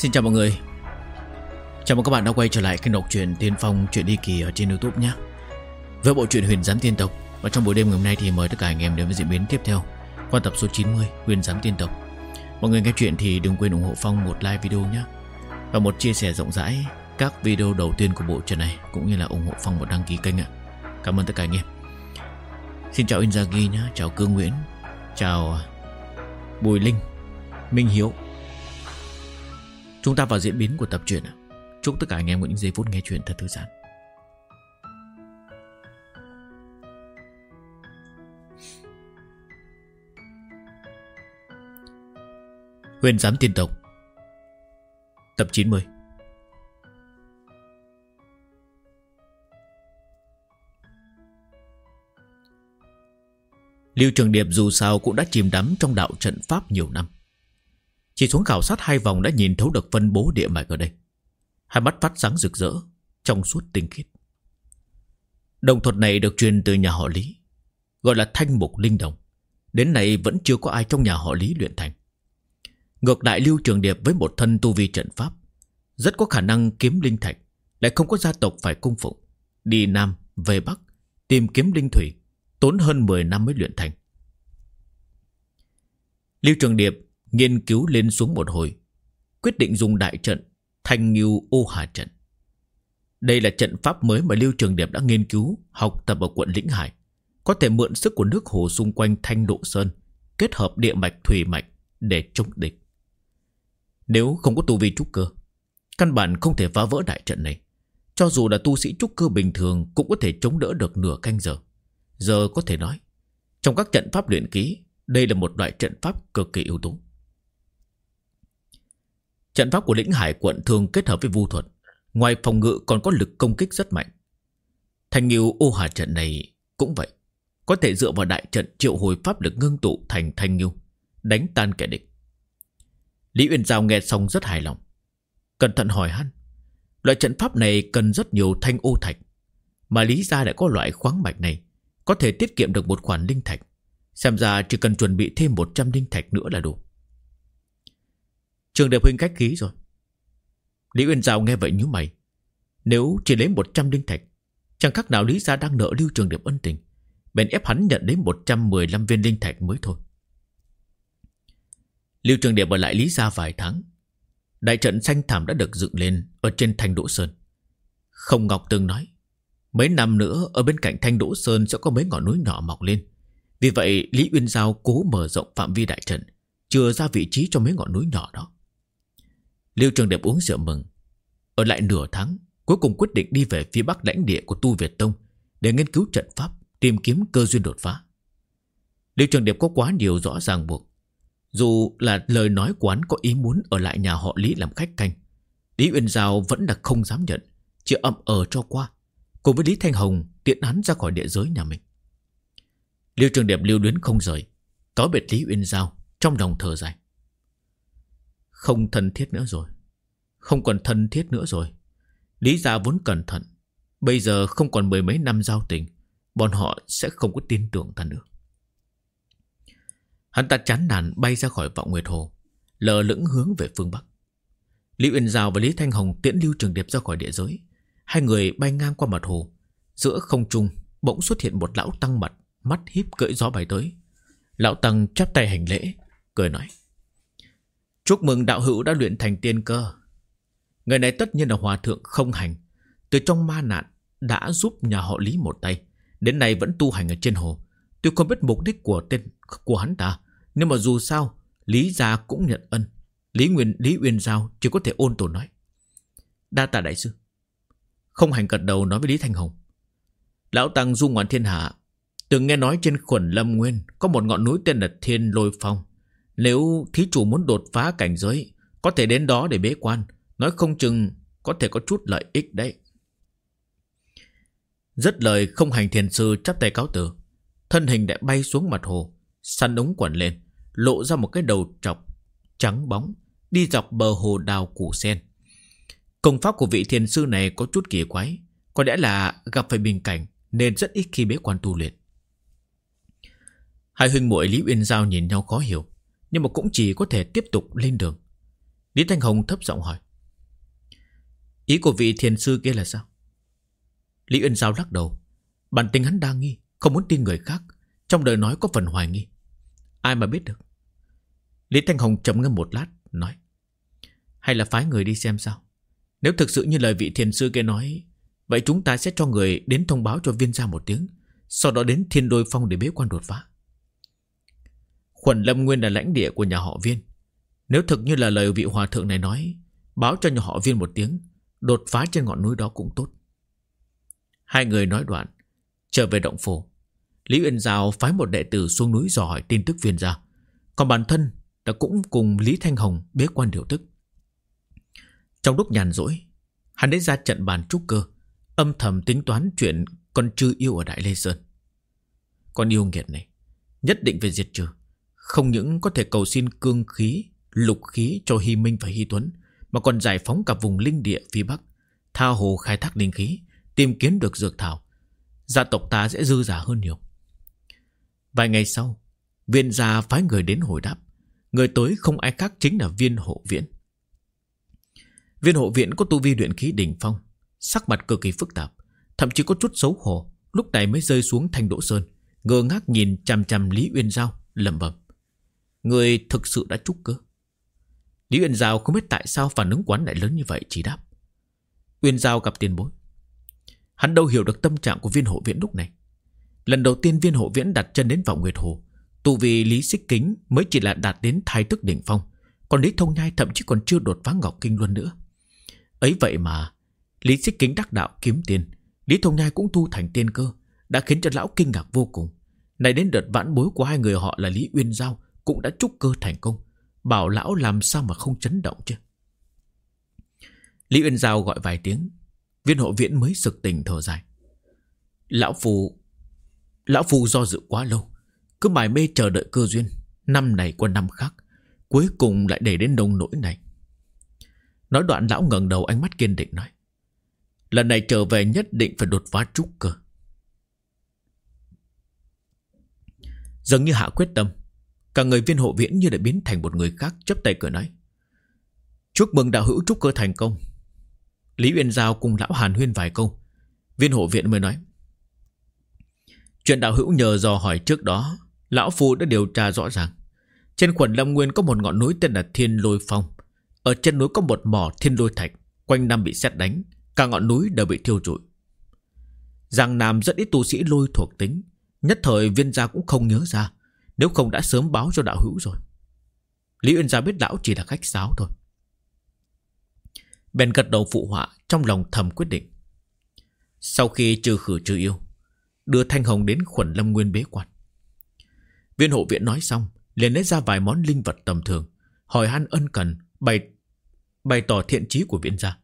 Xin chào mọi người. Chào mừng các bạn đã quay trở lại kênh đọc truyện Tiên Phong Chuyện Đi Kỳ ở trên youtube nhé. Với bộ truyện Huyền Giám Tiên Tộc, Và trong buổi đêm ngày hôm nay thì mời tất cả anh em đến với diễn biến tiếp theo, Qua tập số 90 Huyền Giám Tiên Tộc. Mọi người nghe chuyện thì đừng quên ủng hộ Phong một like video nhé, Và một chia sẻ rộng rãi các video đầu tiên của bộ truyện này, Cũng như là ủng hộ Phong một đăng ký kênh ạ. Cảm ơn tất cả anh em. Xin chào Inzaghi nhé, Chào Cương Nguyễn, Chào Bùi Linh, Minh Hiếu. Chúng ta vào diễn biến của tập truyện Chúc tất cả anh em có những giây phút nghe chuyện thật thư giãn. Huyền giám tiên tộc, Tập 90 Lưu Trường Điệp dù sao cũng đã chìm đắm trong đạo trận Pháp nhiều năm chỉ xuống khảo sát hai vòng đã nhìn thấu được phân bố địa mạch ở đây. Hai mắt phát sáng rực rỡ, trong suốt tinh khiết. Đồng thuật này được truyền từ nhà họ Lý, gọi là thanh mục linh đồng. Đến nay vẫn chưa có ai trong nhà họ Lý luyện thành. Ngược lại Lưu Trường Điệp với một thân tu vi trận pháp, rất có khả năng kiếm linh thạch, lại không có gia tộc phải cung phụng. Đi Nam, về Bắc, tìm kiếm linh thủy, tốn hơn 10 năm mới luyện thành. Lưu Trường Điệp Nghiên cứu lên xuống một hồi, Quyết định dùng đại trận Thanh Nghiêu ô hà trận. Đây là trận pháp mới mà Lưu Trường Điệp đã nghiên cứu, Học tập ở quận Lĩnh Hải. Có thể mượn sức của nước hồ xung quanh Thanh Độ Sơn, Kết hợp địa mạch, thủy mạch Để chống địch. Nếu không có tu vi trúc cơ, Căn bản không thể phá vỡ đại trận này. Cho dù là tu sĩ trúc cơ bình thường Cũng có thể chống đỡ được nửa canh giờ. Giờ có thể nói, Trong các trận pháp luyện ký, Đây là một loại trận pháp cực kỳ ưu tú. Trận pháp của lĩnh hải quận thường kết hợp với vu thuật. Ngoài phòng ngự còn có lực công kích rất mạnh. Thanh nghiêu ô hà trận này cũng vậy. Có thể dựa vào đại trận triệu hồi pháp lực ngưng tụ thành thanh nghiêu, Đánh tan kẻ địch. Lý Uyên Giao nghe xong rất hài lòng. Cẩn thận hỏi hắn Loại trận pháp này cần rất nhiều thanh ô thạch, Mà Lý Gia lại có loại khoáng mạch này, Có thể tiết kiệm được một khoản linh thạch. Xem ra chỉ cần chuẩn bị thêm 100 linh thạch nữa là đủ. Trường Điệp huynh cách khí rồi. Lý Uyên Giao nghe vậy như mày. Nếu chỉ lấy 100 linh thạch, chẳng khác nào Lý Gia đang nợ Lưu Trường Điệp ân tình. Bèn ép hắn nhận đến 115 viên linh thạch mới thôi. Lưu Trường Điệp ở lại Lý Gia vài tháng. Đại trận xanh thảm đã được dựng lên ở trên Thanh Đỗ Sơn. Không Ngọc từng nói, mấy năm nữa ở bên cạnh Thanh Đỗ Sơn sẽ có mấy ngọn núi nhỏ mọc lên. Vì vậy Lý Uyên Giao cố mở rộng phạm vi đại trận, chừa ra vị trí cho mấy ngọn núi nhỏ đó. Liêu Trường Đẹp uống rượu mừng. Ở lại nửa tháng, cuối cùng quyết định đi về phía bắc lãnh địa của Tu Việt Tông để nghiên cứu trận pháp, tìm kiếm cơ duyên đột phá. Liêu Trường Đẹp có quá nhiều rõ ràng buộc. Dù là lời nói quán có ý muốn ở lại nhà họ Lý làm khách canh, Lý Uyên Giao vẫn là không dám nhận, chỉ ậm ờ cho qua, cùng với Lý Thanh Hồng tiện hắn ra khỏi địa giới nhà mình. Liêu Trường Đẹp lưu luyến không rời, cáo biệt Lý Uyên Giao trong lòng thở dài. Không thân thiết nữa rồi. Không còn thân thiết nữa rồi. Lý gia vốn cẩn thận. Bây giờ không còn mười mấy năm giao tình, Bọn họ sẽ không có tin tưởng ta nữa. Hắn ta chán nản bay ra khỏi vọng Nguyệt Hồ, Lờ lững hướng về phương Bắc. Lý Uyên Giao và Lý Thanh Hồng tiễn Lưu Trường Điệp ra khỏi địa giới. Hai người bay ngang qua mặt hồ. Giữa không trung Bỗng xuất hiện một lão tăng mặt, Mắt híp cưỡi gió bay tới. Lão tăng chắp tay hành lễ, Cười nói. Chúc mừng đạo hữu đã luyện thành tiên cơ. Người này tất nhiên là hòa thượng không hành. Từ trong ma nạn đã giúp nhà họ Lý một tay. Đến nay vẫn tu hành ở trên hồ. Tôi không biết mục đích của tên của hắn ta. Nhưng mà dù sao, Lý gia cũng nhận ân. Lý Nguyên Lý Uyên Giao chỉ có thể ôn tồn nói. Đa tạ đại sư. Không hành gật đầu nói với Lý Thanh Hồng. Lão Tăng du ngoạn thiên hạ. Từng nghe nói trên khuẩn Lâm Nguyên có một ngọn núi tên là Thiên Lôi Phong. Nếu thí chủ muốn đột phá cảnh giới, có thể đến đó để bế quan, nói không chừng có thể có chút lợi ích đấy. Rất lời không hành thiền sư chắp tay cáo từ, thân hình đã bay xuống mặt hồ, săn ống quẩn lên, lộ ra một cái đầu trọc trắng bóng, đi dọc bờ hồ đào củ sen. Công pháp của vị thiền sư này có chút kỳ quái, có lẽ là gặp phải bình cảnh nên rất ít khi bế quan tu luyện. Hai huynh muội Lý Uyên Giao nhìn nhau khó hiểu. Nhưng mà cũng chỉ có thể tiếp tục lên đường Lý Thanh Hồng thấp giọng hỏi. Ý của vị thiền sư kia là sao? Lý Uyên Giao lắc đầu. Bản tính hắn đa nghi, không muốn tin người khác. Trong đời nói có phần hoài nghi. Ai mà biết được. Lý Thanh Hồng chậm ngâm một lát, nói. Hay là phái người đi xem sao? Nếu thực sự như lời vị thiền sư kia nói, vậy chúng ta sẽ cho người đến thông báo cho viên gia một tiếng. Sau đó đến thiên đôi phong để bế quan đột phá. Khuẩn Lâm Nguyên là lãnh địa của nhà họ viên. Nếu thực như là lời vị hòa thượng này nói, báo cho nhà họ viên một tiếng, đột phá trên ngọn núi đó cũng tốt. Hai người nói đoạn, trở về động phủ. Lý Uyên Giao phái một đệ tử xuống núi dò hỏi tin tức viên gia. Còn bản thân đã cũng cùng Lý Thanh Hồng bế quan điều tức. Trong lúc nhàn rỗi, hắn đến ra trận bàn trúc cơ, âm thầm tính toán chuyện con trư yêu ở Đại Lê Sơn. Con yêu nghiệt này, nhất định phải diệt trừ. Không những có thể cầu xin cương khí, lục khí cho Hy Minh và Hy Tuấn, mà còn giải phóng cả vùng linh địa phía Bắc, tha hồ khai thác linh khí, tìm kiếm được dược thảo. Gia tộc ta sẽ dư giả hơn nhiều. Vài ngày sau, viên gia phái người đến hồi đáp. Người tới không ai khác chính là viên hộ viện. Viên hộ viện có tu vi luyện khí đỉnh phong, sắc mặt cực kỳ phức tạp, thậm chí có chút xấu hổ, lúc này mới rơi xuống thành đỗ sơn, ngơ ngác nhìn chằm chằm Lý Uyên Giao, lẩm bẩm. Người thực sự đã trúc cơ. Lý Uyên Giao không biết tại sao phản ứng quán lại lớn như vậy chỉ đáp. Uyên Giao gặp tiền bối. Hắn đâu hiểu được tâm trạng của viên hộ viễn lúc này. Lần đầu tiên viên hộ viễn đặt chân đến vọng Nguyệt Hồ, tu vì Lý Xích Kính mới chỉ là đạt đến thái tức đỉnh phong, còn Lý Thông Nhai thậm chí còn chưa đột phá Ngọc Kinh luôn nữa. Ấy vậy mà, Lý Xích Kính đắc đạo kiếm tiền, Lý Thông Nhai cũng tu thành tiên cơ, đã khiến cho lão kinh ngạc vô cùng. Này đến đợt vãn bối của hai người họ là Lý Uyên Giao cũng đã trúc cơ thành công. Bảo lão làm sao mà không chấn động chứ? Lý Uyên Giao gọi vài tiếng, viên hộ viễn mới sực tỉnh thở dài. Lão Phù Lão phù do dự quá lâu Cứ mải mê chờ đợi cơ duyên Năm này qua năm khác Cuối cùng lại để đến nông nỗi này Nói đoạn lão ngẩng đầu ánh mắt kiên định nói Lần này trở về nhất định phải đột phá trúc cơ Dường như hạ quyết tâm Cả người viên hộ viễn như đã biến thành một người khác chấp tay cười nói. Chúc mừng đạo hữu trúc cơ thành công. Lý Uyên Giao cùng lão Hàn huyên vài câu. Viên hộ viện mới nói. Chuyện đạo hữu nhờ dò hỏi trước đó, Lão Phu đã điều tra rõ ràng. Trên quần Lâm Nguyên có một ngọn núi tên là Thiên Lôi Phong. Ở trên núi có một mỏ thiên lôi thạch, Quanh năm bị xét đánh, Cả ngọn núi đều bị thiêu rụi. Giang Nam rất ít tu sĩ lôi thuộc tính, Nhất thời viên gia cũng không nhớ ra. Nếu không đã sớm báo cho đạo hữu rồi. Lý Uyên gia biết lão chỉ là khách sáo thôi. Bèn gật đầu phụ họa Trong lòng thầm quyết định. Sau khi trừ khử trừ yêu, Đưa Thanh Hồng đến khuẩn lâm nguyên bế quan. Viên hộ viện nói xong, liền lấy ra vài món linh vật tầm thường, Hỏi han ân cần, Bày bày tỏ thiện trí của viện gia.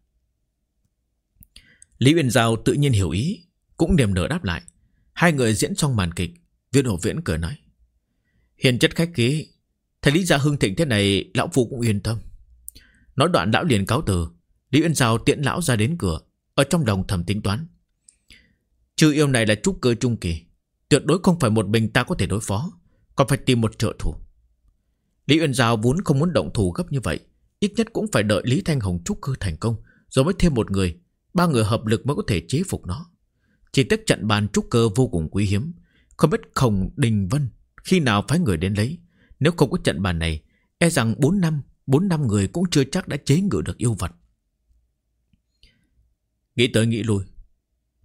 Lý Uyên Giao tự nhiên hiểu ý, Cũng niềm nở đáp lại. Hai người diễn xong màn kịch, Viên hộ viện cười nói. Hiền chất khách khí. Thấy Lý Gia Hưng thịnh thế này, Lão Phu cũng yên tâm. Nói đoạn lão liền cáo từ. Lý Uyên Giao tiện lão ra đến cửa, Ở trong đồng thầm tính toán. Trừ yêu này là trúc cơ trung kỳ, Tuyệt đối không phải một mình ta có thể đối phó, Còn phải tìm một trợ thủ. Lý Uyên Giao vốn không muốn động thủ gấp như vậy, Ít nhất cũng phải đợi Lý Thanh Hồng trúc cơ thành công, Rồi mới thêm một người, Ba người hợp lực mới có thể chế phục nó. Chỉ tiếc trận bàn trúc cơ vô cùng quý hiếm, Không biết Khổng Đình Vân khi nào phái người đến lấy, Nếu không có trận bàn này E rằng 4 năm 4 năm người cũng chưa chắc đã chế ngự được yêu vật. Nghĩ tới nghĩ lui,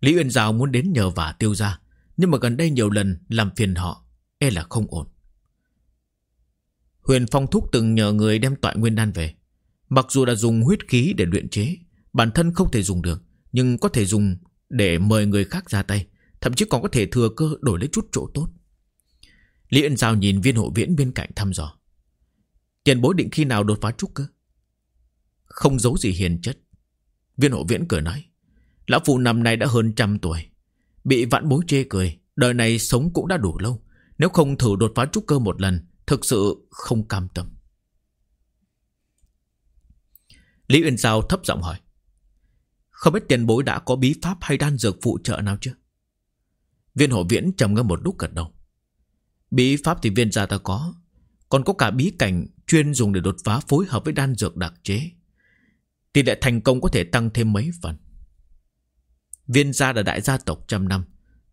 Lý Uyên Giao muốn đến nhờ vả tiêu ra Nhưng mà gần đây nhiều lần làm phiền họ E là không ổn. Huyền Phong Thúc từng nhờ người đem tọa nguyên đan về. Mặc dù đã dùng huyết khí để luyện chế, Bản thân không thể dùng được, Nhưng có thể dùng để mời người khác ra tay, Thậm chí còn có thể thừa cơ đổi lấy chút chỗ tốt. Lý Uyên Giao nhìn viên hộ viễn bên cạnh thăm dò. Tiền bối định khi nào đột phá trúc cơ? Không giấu gì hiền chất. Viên hộ viễn cười nói, Lão phụ năm nay đã hơn trăm tuổi. Bị vãn bối chê cười, Đời này sống cũng đã đủ lâu. Nếu không thử đột phá trúc cơ một lần, Thực sự không cam tâm. Lý Uyên Giao thấp giọng hỏi, Không biết tiền bối đã có bí pháp hay đan dược phụ trợ nào chưa? Viên hộ viễn trầm ngâm một lúc gật đầu. Bí pháp thì viên gia ta có Còn có cả bí cảnh chuyên dùng để đột phá phối hợp với đan dược đặc chế. Tỷ lệ thành công có thể tăng thêm mấy phần. Viên gia là đại gia tộc trăm năm,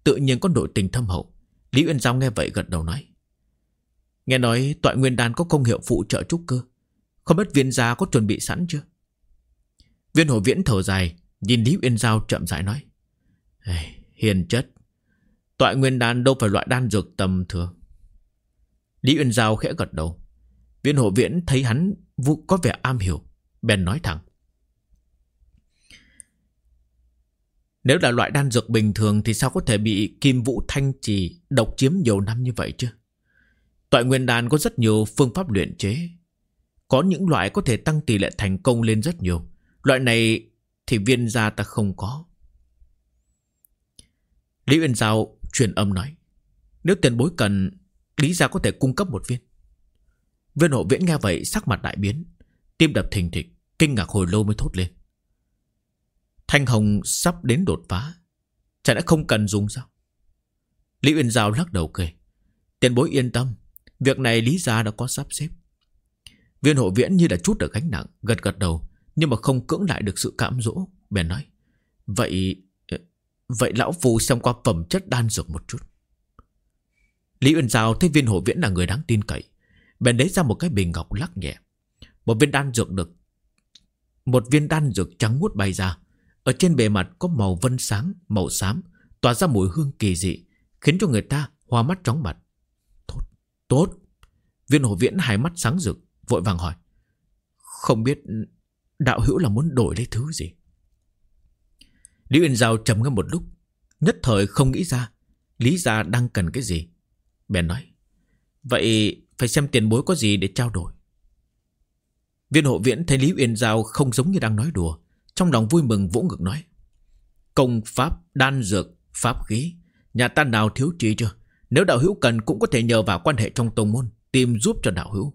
tự nhiên có nội tình thâm hậu. Lý Uyên Giao nghe vậy gật đầu nói. Nghe nói tọa nguyên đan có công hiệu phụ trợ trúc cơ. Không biết viên gia có chuẩn bị sẵn chưa? Viên hồ viễn thở dài, nhìn Lý Uyên Giao chậm rãi nói. Hiền chất, tọa nguyên đan đâu phải loại đan dược tầm thường. Lý Uyên Giao khẽ gật đầu. Viên hộ viễn thấy hắn vụ có vẻ am hiểu, bèn nói thẳng. Nếu là loại đan dược bình thường thì sao có thể bị kim vũ thanh trì độc chiếm nhiều năm như vậy chứ? Toại nguyên đan có rất nhiều phương pháp luyện chế. Có những loại có thể tăng tỷ lệ thành công lên rất nhiều. Loại này thì viên gia ta không có. Lý Uyên Giao truyền âm nói. Nếu tiền bối cần, Lý gia có thể cung cấp một viên. Viên hộ viễn nghe vậy sắc mặt đại biến. Tim đập thình thịch, kinh ngạc hồi lâu mới thốt lên. Thanh Hồng sắp đến đột phá. Chả đã không cần dùng sao? Lý Uyên Giao lắc đầu cười. Tiền bối yên tâm. Việc này Lý Gia đã có sắp xếp. Viên hộ viễn như là chút được gánh nặng, gật gật đầu, nhưng mà không cưỡng lại được sự cảm dỗ. Bèn nói, vậy... Ờ, vậy lão phù xem qua phẩm chất đan dược một chút. Lý Uyên Giao thấy viên hộ viễn là người đáng tin cậy. Bèn lấy ra một cái bình ngọc lắc nhẹ. Một viên đan dược được. Một viên đan dược trắng muốt bay ra. Ở trên bề mặt có màu vân sáng, màu xám, tỏa ra mùi hương kỳ dị, khiến cho người ta hoa mắt chóng mặt. Tốt, tốt. Viên Hổ viễn hai mắt sáng rực, vội vàng hỏi. Không biết đạo hữu là muốn đổi lấy thứ gì? Lý Uyên Giao trầm ngâm một lúc, nhất thời không nghĩ ra Lý gia đang cần cái gì. Bèn nói, vậy phải xem tiền bối có gì để trao đổi. Viên hộ viễn thấy Lý Uyên Giao không giống như đang nói đùa, trong lòng vui mừng vỗ ngực nói. Công pháp, đan dược, pháp khí. Nhà ta nào thiếu chi chưa? Nếu đạo hữu cần cũng có thể nhờ vào quan hệ trong tông môn. Tìm giúp cho đạo hữu.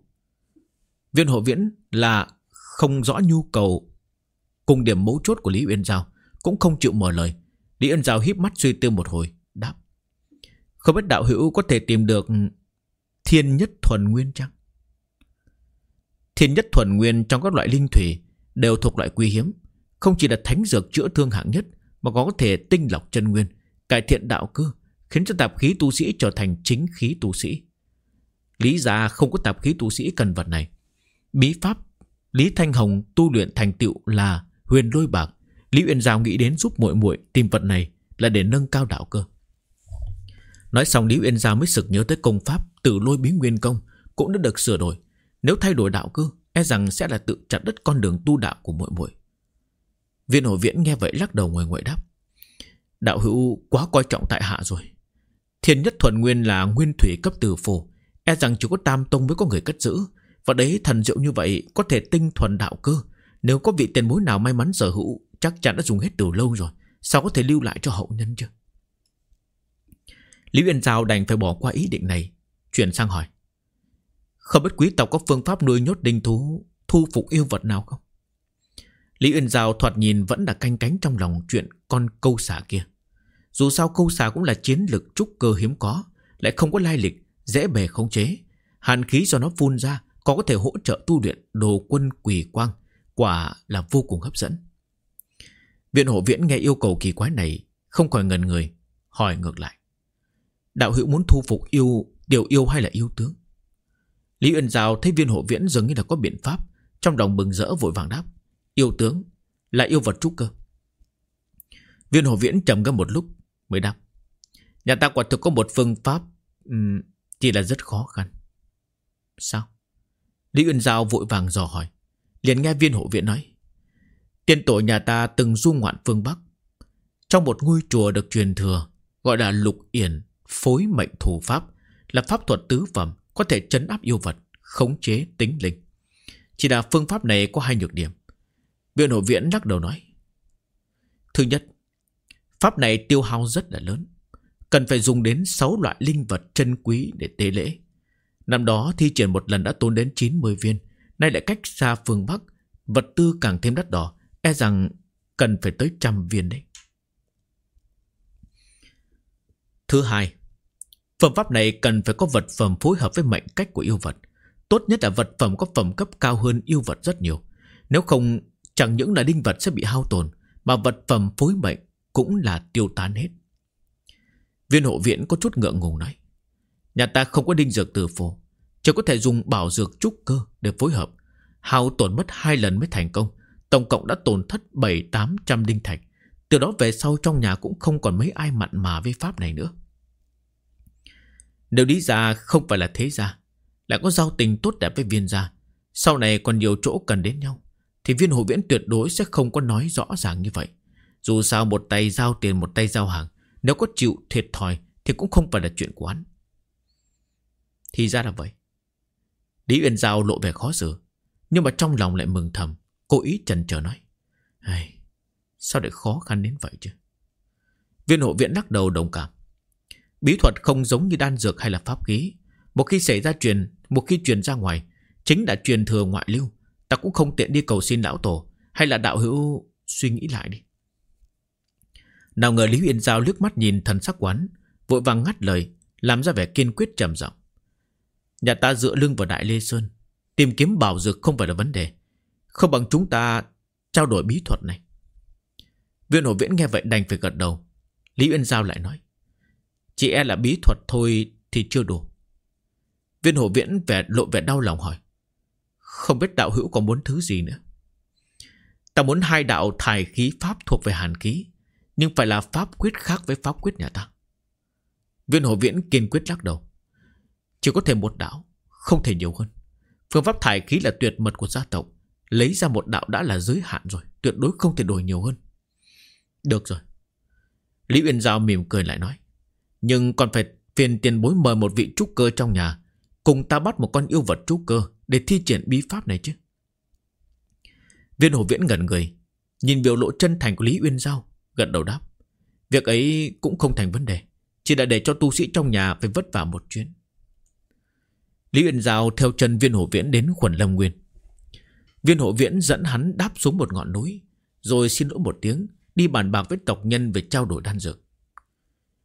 Viên hộ viễn là không rõ nhu cầu cùng điểm mấu chốt của Lý Uyên Giao. Cũng không chịu mở lời. Lý Uyên Giao híp mắt suy tư một hồi. Không biết đạo hữu có thể tìm được thiên nhất thuần nguyên chăng? Thiên nhất thuần nguyên trong các loại linh thủy đều thuộc loại quý hiếm. Không chỉ là thánh dược chữa thương hạng nhất, Mà còn có thể tinh lọc chân nguyên, Cải thiện đạo cơ, Khiến cho tạp khí tu sĩ trở thành chính khí tu sĩ Lý ra không có tạp khí tu sĩ cần vật này Bí pháp Lý Thanh Hồng tu luyện thành tựu là huyền lôi bạc Lý Uyên Giao nghĩ đến giúp muội muội tìm vật này Là để nâng cao đạo cơ Nói xong Lý Uyên gia mới sực nhớ tới công pháp Tử lôi bí nguyên công, Cũng đã được sửa đổi Nếu thay đổi đạo cơ E rằng sẽ là tự chặt đứt con đường tu đạo của muội muội Viên hồ viễn nghe vậy lắc đầu ngoài nguội đáp. Đạo hữu quá coi trọng tại hạ rồi. Thiên nhất thuần nguyên là nguyên thủy cấp từ phù. E rằng chỉ có tam tông mới có người cất giữ. Và đấy, thần diệu như vậy có thể tinh thuần đạo cơ. Nếu có vị tiền mối nào may mắn sở hữu, chắc chắn đã dùng hết từ lâu rồi. Sao có thể lưu lại cho hậu nhân chứ? Lý Uyên Giao đành phải bỏ qua ý định này. Chuyển sang hỏi. Không biết quý tộc có phương pháp nuôi nhốt đinh thú thu phục yêu vật nào không? Lý Uyên Giao thoạt nhìn vẫn là canh cánh trong lòng chuyện con câu xà kia. Dù sao câu xà cũng là chiến lực trúc cơ hiếm có, lại không có lai lịch, dễ bề khống chế. Hàn khí do nó phun ra có thể hỗ trợ tu luyện đồ quân quỷ quang, quả là vô cùng hấp dẫn. Viện hộ viễn nghe yêu cầu kỳ quái này, không khỏi ngần người, hỏi ngược lại. Đạo hữu muốn thu phục yêu, điều yêu hay là yêu tướng? Lý Uyên Giao thấy viên hộ viễn dường như là có biện pháp, trong lòng bừng rỡ vội vàng đáp. Yêu tướng là yêu vật trúc cơ. Viên hộ viễn trầm ngâm một lúc mới đáp. Nhà ta quả thực có một phương pháp um, chỉ là rất khó khăn. Sao? Lý Uyên Giao vội vàng dò hỏi. Liền nghe viên hộ viễn nói. Tiên tổ nhà ta từng du ngoạn phương Bắc. Trong một ngôi chùa được truyền thừa gọi là lục yển phối mệnh thủ pháp là pháp thuật tứ phẩm có thể chấn áp yêu vật, khống chế tính linh. Chỉ là phương pháp này có hai nhược điểm. Biện hộ viễn lắc đầu nói. Thứ nhất, pháp này tiêu hao rất là lớn. Cần phải dùng đến 6 loại linh vật chân quý để tế lễ. Năm đó thi triển một lần đã tốn đến 90 viên. Nay lại cách xa phương Bắc. Vật tư càng thêm đắt đỏ. E rằng cần phải tới trăm viên đấy. Thứ hai, phẩm pháp này cần phải có vật phẩm phối hợp với mệnh cách của yêu vật. Tốt nhất là vật phẩm có phẩm cấp cao hơn yêu vật rất nhiều. Nếu không chẳng những là đinh vật sẽ bị hao tổn Mà vật phẩm phối mệnh cũng là tiêu tán hết. Viên hộ viện có chút ngượng ngùng nói Nhà ta không có đinh dược từ phổ Chỉ có thể dùng bảo dược trúc cơ để phối hợp. Hao tổn mất hai lần mới thành công Tổng cộng đã tổn thất 7-800 đinh thạch. Từ đó về sau trong nhà cũng không còn mấy ai mặn mà với pháp này nữa. Nếu đi ra không phải là thế gia Lại có giao tình tốt đẹp với viên gia Sau này còn nhiều chỗ cần đến nhau Thì viên hộ viễn tuyệt đối sẽ không có nói rõ ràng như vậy. Dù sao một tay giao tiền một tay giao hàng Nếu có chịu thiệt thòi Thì cũng không phải là chuyện của hắn. Thì ra là vậy. Lý Uyên Giao lộ vẻ khó xử Nhưng mà trong lòng lại mừng thầm Cố ý chần chờ nói Hay, Sao lại khó khăn đến vậy chứ? Viên hộ viện lắc đầu đồng cảm. Bí thuật không giống như đan dược hay là pháp khí. Một khi xảy ra truyền Một khi truyền ra ngoài, Chính đã truyền thừa ngoại lưu. Ta cũng không tiện đi cầu xin lão tổ Hay là đạo hữu suy nghĩ lại đi. Nào ngờ Lý Uyên Giao liếc mắt nhìn thần sắc quán, Vội vàng ngắt lời, Làm ra vẻ kiên quyết trầm giọng. Nhà ta dựa lưng vào Đại Lê Sơn, Tìm kiếm bảo dược không phải là vấn đề. Không bằng chúng ta trao đổi bí thuật này. Viên hổ viễn nghe vậy đành phải gật đầu. Lý Uyên Giao lại nói chỉ e là bí thuật thôi thì chưa đủ. Viên hổ viễn vẻ lộ vẻ đau lòng hỏi, Không biết đạo hữu còn muốn thứ gì nữa? Ta muốn hai đạo thải khí pháp thuộc về hàn khí Nhưng phải là pháp quyết khác với pháp quyết nhà ta. Viên hổ viễn kiên quyết lắc đầu, Chỉ có thể một đạo, Không thể nhiều hơn. Phương pháp thải khí là tuyệt mật của gia tộc, Lấy ra một đạo đã là giới hạn rồi, Tuyệt đối không thể đổi nhiều hơn. Được rồi. Lý Uyên Giao mỉm cười lại nói nhưng còn phải phiền tiền bối mời một vị trúc cơ trong nhà, Cùng ta bắt một con yêu vật trúc cơ Để thi triển bí pháp này chứ. Viên hồ viễn gần người, Nhìn biểu lộ chân thành của Lý Uyên Giao, Gật đầu đáp. Việc ấy cũng không thành vấn đề, Chỉ đã để cho tu sĩ trong nhà phải vất vả một chuyến. Lý Uyên Giao theo chân viên hổ viễn đến khuẩn lâm nguyên. Viên hộ viễn dẫn hắn đáp xuống một ngọn núi, Rồi xin lỗi một tiếng, Đi bàn bạc với tộc nhân về trao đổi đan dược.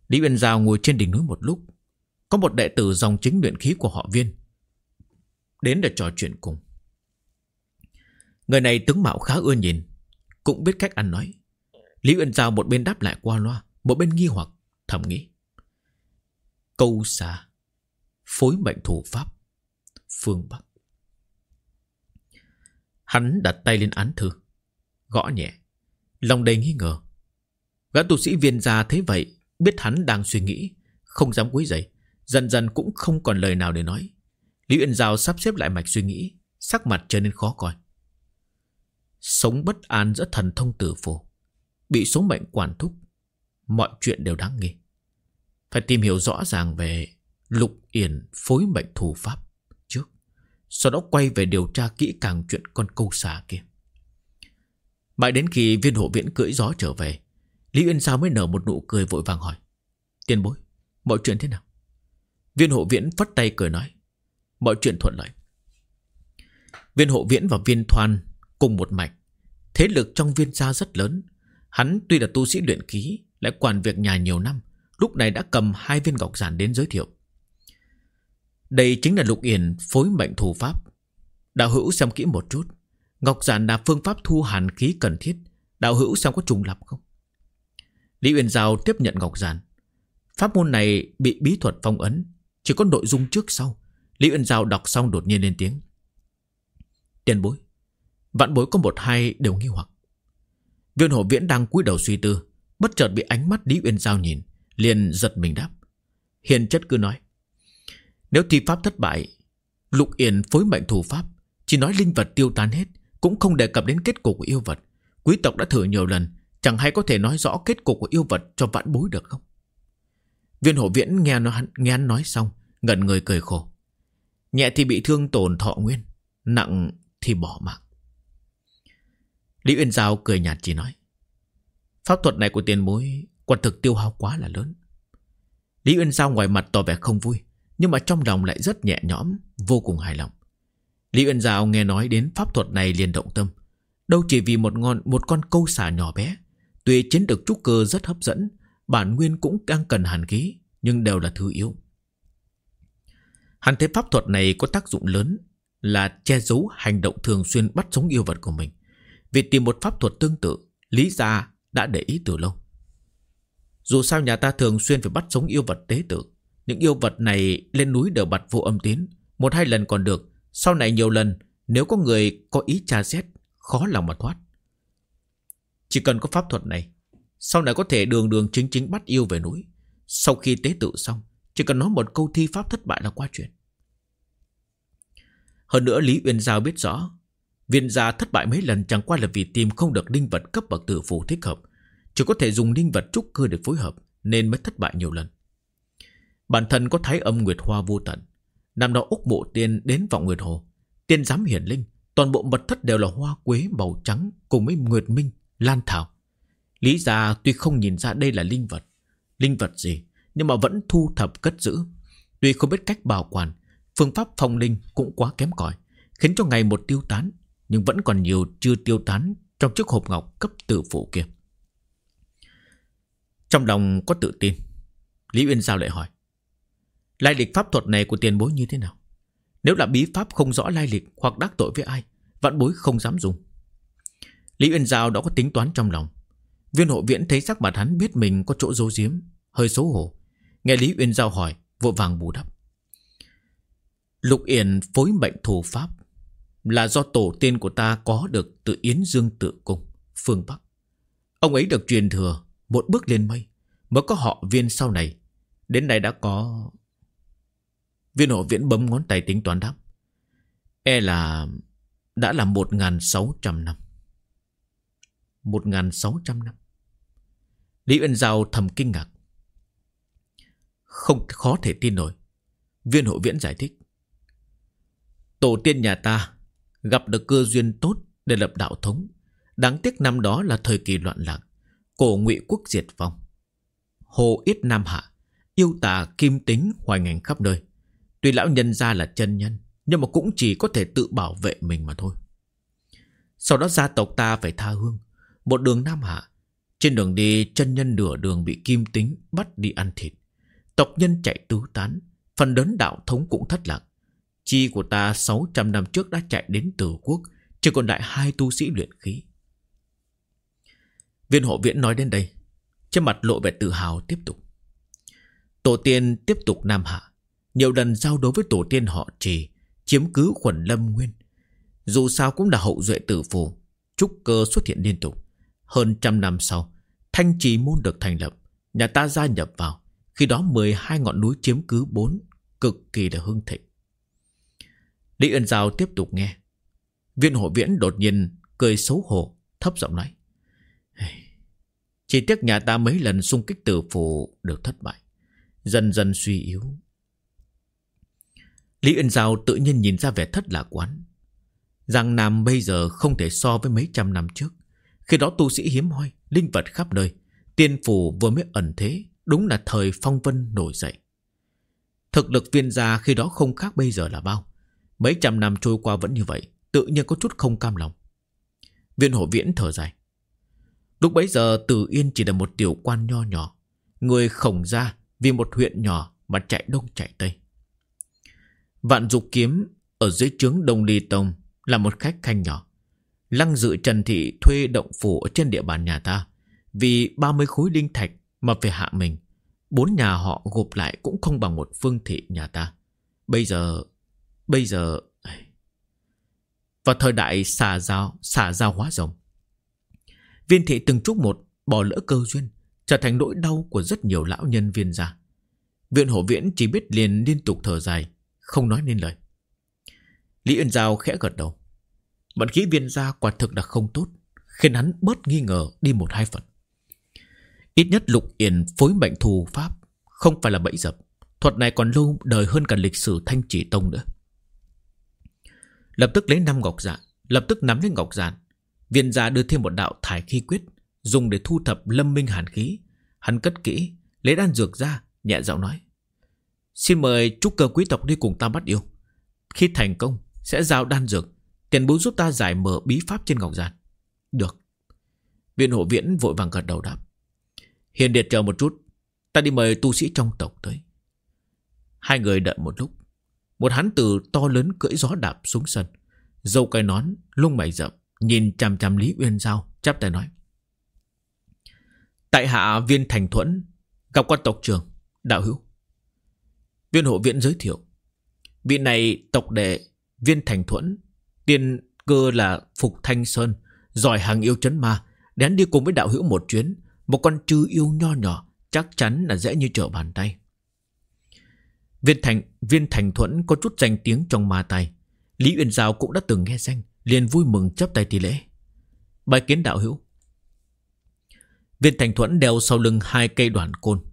Lý Uyên Giao ngồi trên đỉnh núi một lúc. Có một đệ tử dòng chính luyện khí của họ viên. Đến để trò chuyện cùng. Người này tướng mạo khá ưa nhìn. Cũng biết cách ăn nói. Lý Uyên Giao một bên đáp lại qua loa, Một bên nghi hoặc, thầm nghĩ. Câu xà Phối mệnh thủ pháp. Phương Bắc. Hắn đặt tay lên án thư. Gõ nhẹ. Lòng đầy nghi ngờ. Gã tu sĩ viên gia thấy vậy Biết hắn đang suy nghĩ, Không dám quấy dậy Dần dần cũng không còn lời nào để nói. Lý Uyên Giao sắp xếp lại mạch suy nghĩ, Sắc mặt trở nên khó coi. Sống bất an giữa thần thông tử phổ Bị số mệnh quản thúc, Mọi chuyện đều đáng nghi. Phải tìm hiểu rõ ràng về Lục Yển phối mệnh thủ pháp trước, Sau đó quay về điều tra kỹ càng chuyện con câu xà kia. Mãi đến khi viên hộ viễn cưỡi gió trở về Lý Uyên Giao mới nở một nụ cười vội vàng hỏi, Tiền bối, Mọi chuyện thế nào? Viên hộ viễn phất tay cười nói, Mọi chuyện thuận lợi. Viên hộ viễn và viên thoan Cùng một mạch. Thế lực trong viên gia rất lớn. Hắn tuy là tu sĩ luyện khí, Lại quản việc nhà nhiều năm, Lúc này đã cầm hai viên ngọc giản đến giới thiệu. Đây chính là lục yển phối mệnh thủ pháp. Đạo hữu xem kỹ một chút. Ngọc giản là phương pháp thu hàn khí cần thiết. Đạo hữu xem có trùng lập không? Lý Uyên Giao tiếp nhận Ngọc giản. Pháp môn này bị bí thuật phong ấn, Chỉ có nội dung trước sau. Lý Uyên Giao đọc xong đột nhiên lên tiếng. Tiền bối, Vạn bối có một hai đều nghi hoặc. Viên hổ viễn đang cúi đầu suy tư, Bất chợt bị ánh mắt Lý Uyên Giao nhìn, Liền giật mình đáp. Hiền chất cứ nói, Nếu thi pháp thất bại, Lục Yên phối mệnh thủ pháp, Chỉ nói linh vật tiêu tan hết, Cũng không đề cập đến kết cục của yêu vật. Quý tộc đã thử nhiều lần Chẳng hay có thể nói rõ kết cục của yêu vật cho vãn bối được không? Viên hổ viễn nghe nó nghe hắn nói xong, Ngẩn người cười khổ. Nhẹ thì bị thương tổn thọ nguyên, Nặng thì bỏ mạng. Lý Uyên Giao cười nhạt chỉ nói, Pháp thuật này của tiền bối Quả thực tiêu hao quá là lớn. Lý Uyên Giao ngoài mặt tỏ vẻ không vui, Nhưng mà trong lòng lại rất nhẹ nhõm, Vô cùng hài lòng. Lý Uyên Giao nghe nói đến pháp thuật này liền động tâm, Đâu chỉ vì một ngon một con câu xả nhỏ bé Tuy chiến được trúc cơ rất hấp dẫn Bản nguyên cũng đang cần hàn khí Nhưng đều là thứ yếu Hắn thấy pháp thuật này có tác dụng lớn là che giấu hành động thường xuyên bắt sống yêu vật của mình. Vì tìm một pháp thuật tương tự, Lý Gia đã để ý từ lâu. Dù sao nhà ta thường xuyên phải bắt sống yêu vật tế tự. Những yêu vật này lên núi đều bật vô âm tín. Một hai lần còn được. Sau này nhiều lần, nếu có người có ý tra xét, khó lòng mà thoát. Chỉ cần có pháp thuật này, sau này có thể đường đường chính chính bắt yêu về núi. Sau khi tế tự xong, chỉ cần nói một câu thi pháp thất bại là qua chuyện. Hơn nữa Lý Uyên Giao biết rõ, viên gia thất bại mấy lần chẳng qua là vì tìm không được linh vật cấp bậc tử phù thích hợp. Chỉ có thể dùng linh vật trúc cơ để phối hợp, nên mới thất bại nhiều lần. Bản thân có thái âm Nguyệt Hoa vô tận. Năm đó Úc Mộ Tiên đến vọng Nguyệt Hồ. Tiên giám hiển linh, toàn bộ mật thất đều là hoa quế màu trắng cùng với Nguyệt Minh, Lan Thảo. Lý gia tuy không nhìn ra đây là linh vật, linh vật gì, nhưng mà vẫn thu thập cất giữ. Tuy không biết cách bảo quản, phương pháp phong linh cũng quá kém cỏi, khiến cho ngày một tiêu tán, nhưng vẫn còn nhiều chưa tiêu tán trong chiếc hộp ngọc cấp tự phụ kia. Trong lòng có tự tin, Lý Uyên Giao lại hỏi. Lai lịch pháp thuật này của tiền bối như thế nào? Nếu là bí pháp không rõ lai lịch hoặc đắc tội với ai, vạn bối không dám dùng. Lý Uyên Giao đã có tính toán trong lòng. Viên hộ viễn thấy sắc mặt hắn biết mình có chỗ dấu diếm, hơi xấu hổ. Nghe Lý Uyên Giao hỏi, vội vàng bù đắp. Lục Yển phối mệnh thủ pháp là do tổ tiên của ta có được từ Yến Dương tự cung, phương Bắc. Ông ấy được truyền thừa một bước lên mây, mới có họ viên sau này. Đến nay đã có... Viên hộ viễn bấm ngón tay tính toán đáp. E là đã là 1.600 năm. 1.600 năm. Lý Uyên Giao thầm kinh ngạc. Không khó thể tin nổi. Viên hộ viễn giải thích. Tổ tiên nhà ta gặp được cơ duyên tốt để lập đạo thống. Đáng tiếc năm đó là thời kỳ loạn lạc. Cổ ngụy quốc diệt vong. Hồ ít Nam Hạ. Yêu tà kim tính hoài ngành khắp nơi. Tuy lão nhân ra là chân nhân. Nhưng mà cũng chỉ có thể tự bảo vệ mình mà thôi. Sau đó gia tộc ta phải tha hương. Một đường Nam Hạ. Trên đường đi chân nhân nửa đường bị kim tính bắt đi ăn thịt. Tộc nhân chạy tứ tán. Phần lớn đạo thống cũng thất lạc. Chi của ta 600 năm trước đã chạy đến từ Quốc, chỉ còn lại hai tu sĩ luyện khí. Viên hộ viễn nói đến đây, trên mặt lộ vẻ tự hào tiếp tục. Tổ tiên tiếp tục Nam Hạ, nhiều lần giao đấu với tổ tiên họ trì, chiếm cứ khuẩn lâm nguyên. Dù sao cũng là hậu duệ tử phù, trúc cơ xuất hiện liên tục. Hơn trăm năm sau, thanh trì môn được thành lập, nhà ta gia nhập vào. Khi đó 12 ngọn núi chiếm cứ 4, cực kỳ là hưng thịnh. Lý Ân Giao tiếp tục nghe. Viên hộ viễn đột nhiên cười xấu hổ, thấp giọng nói. Chỉ tiếc nhà ta mấy lần xung kích tử phủ đều thất bại. Dần dần suy yếu. Lý Ân Giao tự nhiên nhìn ra vẻ thất lạc quán. Giang Nam bây giờ không thể so với mấy trăm năm trước. Khi đó tu sĩ hiếm hoi, linh vật khắp nơi. Tiên phủ vừa mới ẩn thế, đúng là thời phong vân nổi dậy. Thực lực viên gia khi đó không khác bây giờ là bao. Mấy trăm năm trôi qua vẫn như vậy Tự nhiên có chút không cam lòng Viên hộ viễn thở dài Lúc bấy giờ Từ Yên chỉ là một tiểu quan nho nhỏ Người khổng ra Vì một huyện nhỏ mà chạy đông chạy tây Vạn dục kiếm Ở dưới trướng Đông Ly Tông Là một khách khanh nhỏ Lăng dự Trần Thị thuê động phủ Ở trên địa bàn nhà ta Vì 30 khối đinh thạch mà phải hạ mình Bốn nhà họ gộp lại cũng không bằng một phương thị nhà ta Bây giờ Bây giờ... Vào thời đại xà giao, xà giao hóa rồng. Viên thị từng chút một bỏ lỡ cơ duyên, trở thành nỗi đau của rất nhiều lão nhân viên gia. Viện hổ viễn chỉ biết liền liên tục thở dài, không nói nên lời. Lý Ân Giao khẽ gật đầu. Vận khí viên gia quả thực là không tốt, khiến hắn bớt nghi ngờ đi một hai phần. Ít nhất Lục Yển phối mệnh thù pháp, không phải là bẫy dập. Thuật này còn lâu đời hơn cả lịch sử thanh chỉ tông nữa. Lập tức lấy năm ngọc giản Lập tức nắm lấy ngọc giản Viên gia đưa thêm một đạo thải khí quyết Dùng để thu thập lâm minh hàn khí Hắn cất kỹ Lấy đan dược ra Nhẹ giọng nói Xin mời trúc cơ quý tộc đi cùng ta bắt yêu Khi thành công Sẽ giao đan dược Tiền bối giúp ta giải mở bí pháp trên ngọc giản Được. Viên hộ viễn vội vàng gật đầu đáp. Hiền Điệt chờ một chút. Ta đi mời tu sĩ trong tộc tới. Hai người đợi một lúc. Một hán tử to lớn cưỡi gió đạp xuống sân. Dâu cái nón, lung mày rậm Nhìn chằm chằm Lý Uyên Giao Chắp tay nói. Tại hạ viên thành thuẫn Gặp quan tộc trường, đạo hữu. Viên hộ viện giới thiệu. Vị này tộc đệ Viên thành thuẫn Tiên cơ là Phục Thanh Sơn Giỏi hàng yêu chấn ma Đến đi cùng với đạo hữu một chuyến. Một con chư yêu nho nhỏ Chắc chắn là dễ như trở bàn tay. Viên thành, viên thành thuẫn có chút danh tiếng trong ma tay Lý Uyên Giao cũng đã từng nghe danh liền vui mừng chấp tay tỷ lễ. Bài kiến đạo hữu. Viên thành thuẫn đeo sau lưng hai cây đoàn côn.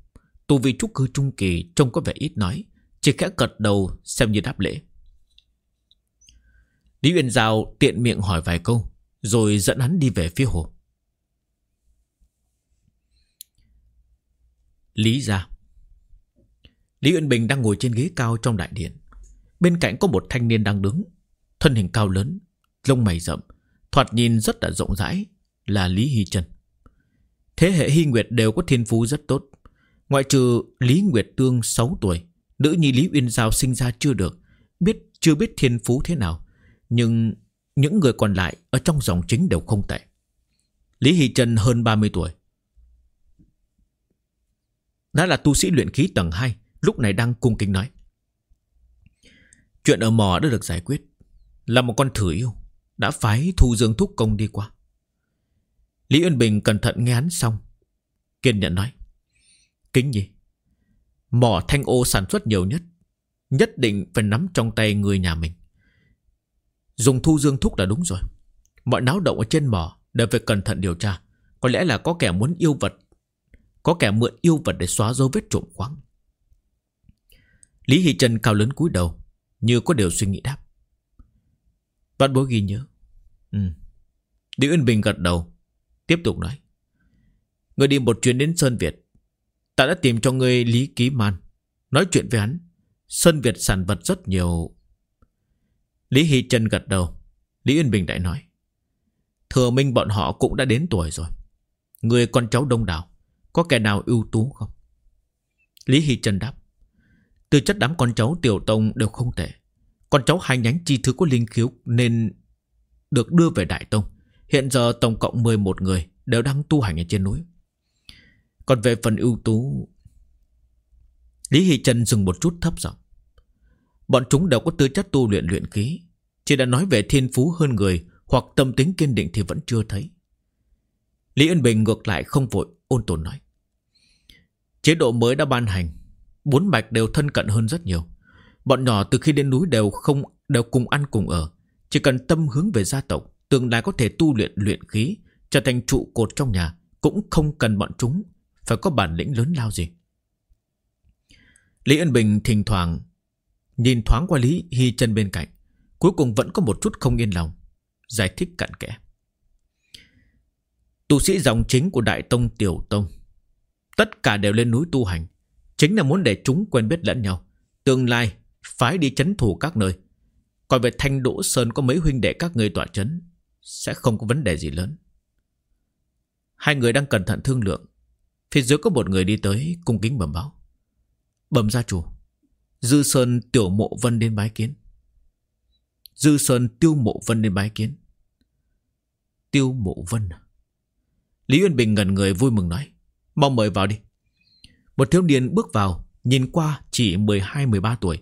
Tu vị trúc cư trung kỳ Trông có vẻ ít nói Chỉ khẽ cật đầu xem như đáp lễ. Lý Uyên Giao tiện miệng hỏi vài câu, Rồi dẫn hắn đi về phía hồ. Lý gia Lý Uyên Bình đang ngồi trên ghế cao trong đại điện. Bên cạnh có một thanh niên đang đứng, Thân hình cao lớn, Lông mày rậm, Thoạt nhìn rất là rộng rãi, Là Lý Hy Trân. Thế hệ Hy Nguyệt đều có thiên phú rất tốt. Ngoại trừ Lý Nguyệt Tương 6 tuổi, Nữ nhi Lý Uyên Giao sinh ra chưa được, biết Chưa biết thiên phú thế nào. Nhưng những người còn lại Ở trong dòng chính đều không tệ. Lý Hy Trân hơn 30 tuổi. Đã là tu sĩ luyện khí tầng 2 Lúc này đang cung kính nói. Chuyện ở mò đã được giải quyết. Là một con thử yêu, Đã phái thu dương thúc công đi qua. Lý Uyên Bình cẩn thận nghe hắn xong, Kiên nhận nói. Kính gì Mỏ thanh ô sản xuất nhiều nhất Nhất định phải nắm trong tay người nhà mình. Dùng thu dương thúc là đúng rồi. Mọi náo động ở trên mỏ Đều phải cẩn thận điều tra. Có lẽ là có kẻ muốn yêu vật, Có kẻ mượn yêu vật để xóa dấu vết trộm khoáng. Lý Hy trần cao lớn cúi đầu, Như có điều suy nghĩ đáp. Văn bố ghi nhớ. Ừ. Lý Uyên Bình gật đầu, Tiếp tục nói. Người đi một chuyến đến Sơn Việt. Ta đã tìm cho người Lý Ký Man. Nói chuyện với hắn, Sơn Việt sản vật rất nhiều Lý Hy Trân gật đầu. Lý Uyên Bình lại nói, Thừa minh bọn họ cũng đã đến tuổi rồi. Người con cháu đông đảo, Có kẻ nào ưu tú không? Lý Hy Trân đáp từ chất đám con cháu tiểu tông đều không tệ. Con cháu hai nhánh chi thứ có linh khiếu Nên được đưa về Đại Tông. Hiện giờ tổng cộng 11 người Đều đang tu hành ở trên núi. Còn về phần ưu tú Lý Hy Trân dừng một chút thấp giọng Bọn chúng đều có tư chất tu luyện luyện khí, Chỉ đã nói về thiên phú hơn người Hoặc tâm tính kiên định thì vẫn chưa thấy. Lý Ân Bình ngược lại không vội, ôn tồn nói. Chế độ mới đã ban hành, Bốn mạch đều thân cận hơn rất nhiều. Bọn nhỏ từ khi đến núi đều không, đều cùng ăn cùng ở, Chỉ cần tâm hướng về gia tộc, Tương lai có thể tu luyện luyện khí, Trở thành trụ cột trong nhà, Cũng không cần bọn chúng Phải có bản lĩnh lớn lao gì. Lý Ân Bình thỉnh thoảng Nhìn thoáng qua Lý Hy chân bên cạnh, Cuối cùng vẫn có một chút không yên lòng, Giải thích cặn kẽ. Tu sĩ dòng chính của Đại Tông Tiểu Tông, Tất cả đều lên núi tu hành, Chính là muốn để chúng quen biết lẫn nhau, Tương lai phái đi chấn thủ các nơi. Còn về Thanh Đỗ Sơn có mấy huynh đệ các người tỏa chấn, Sẽ không có vấn đề gì lớn. Hai người đang cẩn thận thương lượng, Phía dưới có một người đi tới, cung kính bẩm báo. Bẩm gia chủ Dư Sơn tiểu mộ vân đến bái kiến Dư Sơn tiêu mộ vân đến bái kiến Tiêu mộ vân à Lý Uyên Bình ngẩn người vui mừng nói Mong mời vào đi một thiếu niên bước vào, nhìn qua chỉ 12-13 tuổi.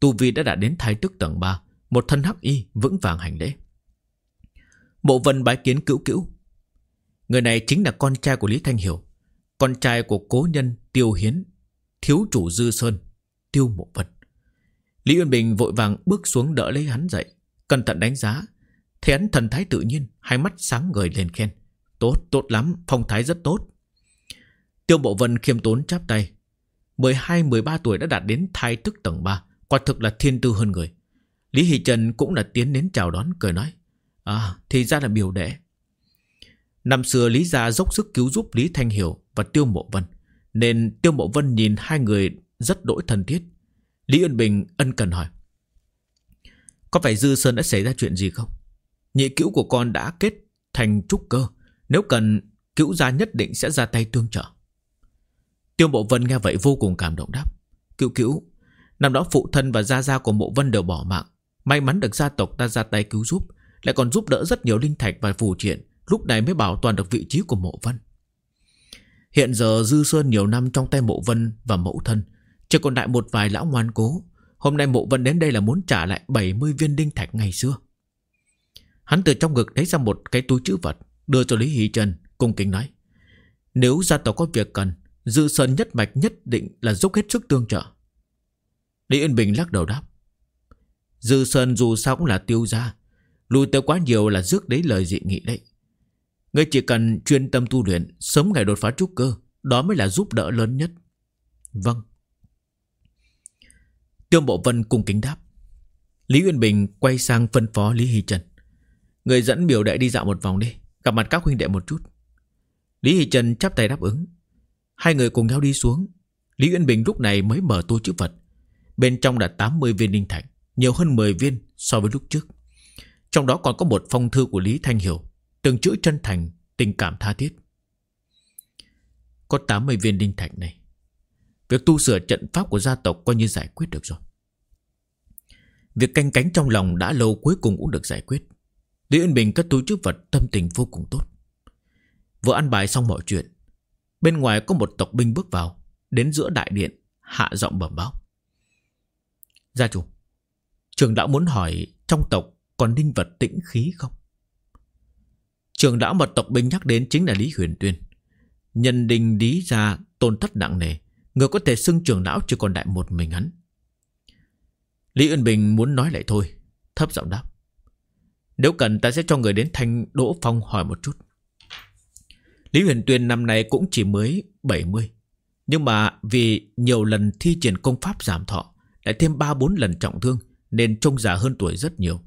Tu Vi đã đạt đến thái tức tầng 3, một thân hắc y vững vàng hành lễ. Mộ vân bái kiến cữu cữu. Người này chính là con trai của Lý Thanh Hiểu, con trai của cố nhân Tiêu Hiến, thiếu chủ Dư Sơn, Tiêu Mộ vật. Lý Uyên Bình vội vàng bước xuống đỡ lấy hắn dậy, cẩn thận đánh giá. Thấy hắn thần thái tự nhiên, hai mắt sáng ngời lên khen. Tốt, tốt lắm, phong thái rất tốt. Tiêu Bộ Vân khiêm tốn chắp tay. 12-13 tuổi đã đạt đến thai tức tầng 3, quả thực là thiên tư hơn người. Lý Hỷ Trần cũng là tiến đến chào đón, cười nói. À, thì ra là biểu đệ. Năm xưa Lý Gia dốc sức cứu giúp Lý Thanh Hiểu và Tiêu Mộ Vân, nên Tiêu Mộ Vân nhìn hai người rất đổi thân thiết. Lý Ân Bình ân cần hỏi. Có phải Dư Sơn đã xảy ra chuyện gì không? Nhị cữu của con đã kết thành trúc cơ. Nếu cần, cữu gia nhất định sẽ ra tay tương trợ. Tiêu Bộ Vân nghe vậy vô cùng cảm động đáp. Cựu cứu, Năm đó phụ thân và gia gia của mộ vân đều bỏ mạng May mắn được gia tộc ta ra tay cứu giúp Lại còn giúp đỡ rất nhiều linh thạch và phù triện Lúc này mới bảo toàn được vị trí của mộ vân Hiện giờ Dư Sơn nhiều năm trong tay mộ vân và mẫu thân chỉ còn đại một vài lão ngoan cố. Hôm nay mộ vân đến đây là muốn trả lại 70 viên đinh thạch ngày xưa. Hắn từ trong ngực lấy ra một cái túi chữ vật, Đưa cho Lý Hy Trần, Cung kính nói, Nếu gia tộc có việc cần, Dư Sơn nhất mạch nhất định là dốc hết sức tương trợ. Lý Yên Bình lắc đầu đáp, Dư Sơn dù sao cũng là tiêu gia, Lùi tới quá nhiều là rước đấy lời dị nghị đấy. Ngươi chỉ cần chuyên tâm tu luyện, Sớm ngày đột phá trúc cơ, Đó mới là giúp đỡ lớn nhất. Vâng. Tiêu Bộ Vân cùng kính đáp. Lý Uyên Bình quay sang phân phó Lý Hy Trần Người dẫn biểu đệ đi dạo một vòng đi, Gặp mặt các huynh đệ một chút. Lý Hy Trần chắp tay đáp ứng. Hai người cùng nhau đi xuống. Lý Uyên Bình lúc này mới mở túi chữ vật Bên trong là 80 viên linh thạch, Nhiều hơn 10 viên so với lúc trước. Trong đó còn có một phong thư của Lý Thanh Hiểu, Từng chữ chân thành, Tình cảm tha thiết. Có 80 viên linh thạch này. Việc tu sửa trận pháp của gia tộc Coi như giải quyết được rồi. Việc canh cánh trong lòng đã lâu Cuối cùng cũng được giải quyết. Lý Yên Bình cất túi chữ vật, tâm tình vô cùng tốt. Vừa ăn bài xong mọi chuyện, Bên ngoài có một tộc binh bước vào, Đến giữa đại điện, Hạ giọng bẩm báo. Gia chủ, Trường lão muốn hỏi Trong tộc còn linh vật tĩnh khí không? Trường lão mà tộc binh nhắc đến Chính là Lý Huyền Tuyên. Nhân đình lý ra tôn thất nặng nề Người có thể xưng trường lão chỉ còn đại một mình hắn. Lý Uyên Bình muốn nói lại thôi, Thấp giọng đáp. Nếu cần ta sẽ cho người đến Thanh Đỗ Phong hỏi một chút. Lý Huyền Tuyên năm nay cũng chỉ mới 70 Nhưng mà vì nhiều lần thi triển công pháp giảm thọ, Lại thêm 3-4 lần trọng thương, Nên trông già hơn tuổi rất nhiều.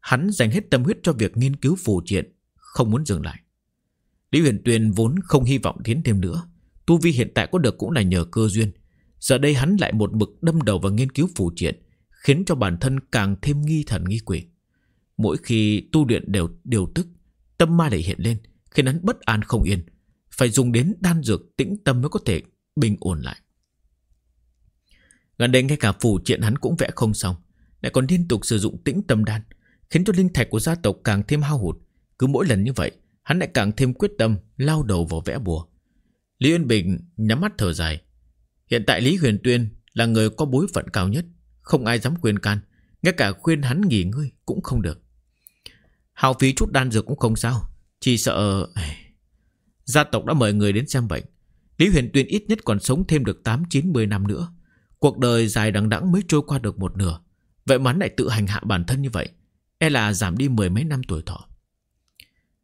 Hắn dành hết tâm huyết cho việc nghiên cứu phù triện, Không muốn dừng lại. Lý Huyền Tuyên vốn không hy vọng tiến thêm nữa. Tu vi hiện tại có được cũng là nhờ cơ duyên. Giờ đây hắn lại một mực đâm đầu vào nghiên cứu phù triện, Khiến cho bản thân càng thêm nghi thần nghi quỷ. Mỗi khi tu luyện đều điều tức, Tâm ma lại hiện lên, Khiến hắn bất an không yên. Phải dùng đến đan dược tĩnh tâm mới có thể bình ổn lại. Gần đây ngay cả phù triện hắn cũng vẽ không xong, Lại còn liên tục sử dụng tĩnh tâm đan, Khiến cho linh thạch của gia tộc càng thêm hao hụt. Cứ mỗi lần như vậy, Hắn lại càng thêm quyết tâm lao đầu vào vẽ bùa. Lý Uyên Bình nhắm mắt thở dài. Hiện tại Lý Huyền Tuyên là người có bối phận cao nhất, Không ai dám khuyên can, Ngay cả khuyên hắn nghỉ ngơi cũng không được. Hào phí chút đan dược cũng không sao, Chỉ sợ Gia tộc đã mời người đến xem bệnh. Lý Huyền Tuyên ít nhất còn sống thêm được 8-9-10 năm nữa. Cuộc đời dài đằng đẵng mới trôi qua được một nửa. Vậy mà hắn lại tự hành hạ bản thân như vậy E là giảm đi mười mấy năm tuổi thọ.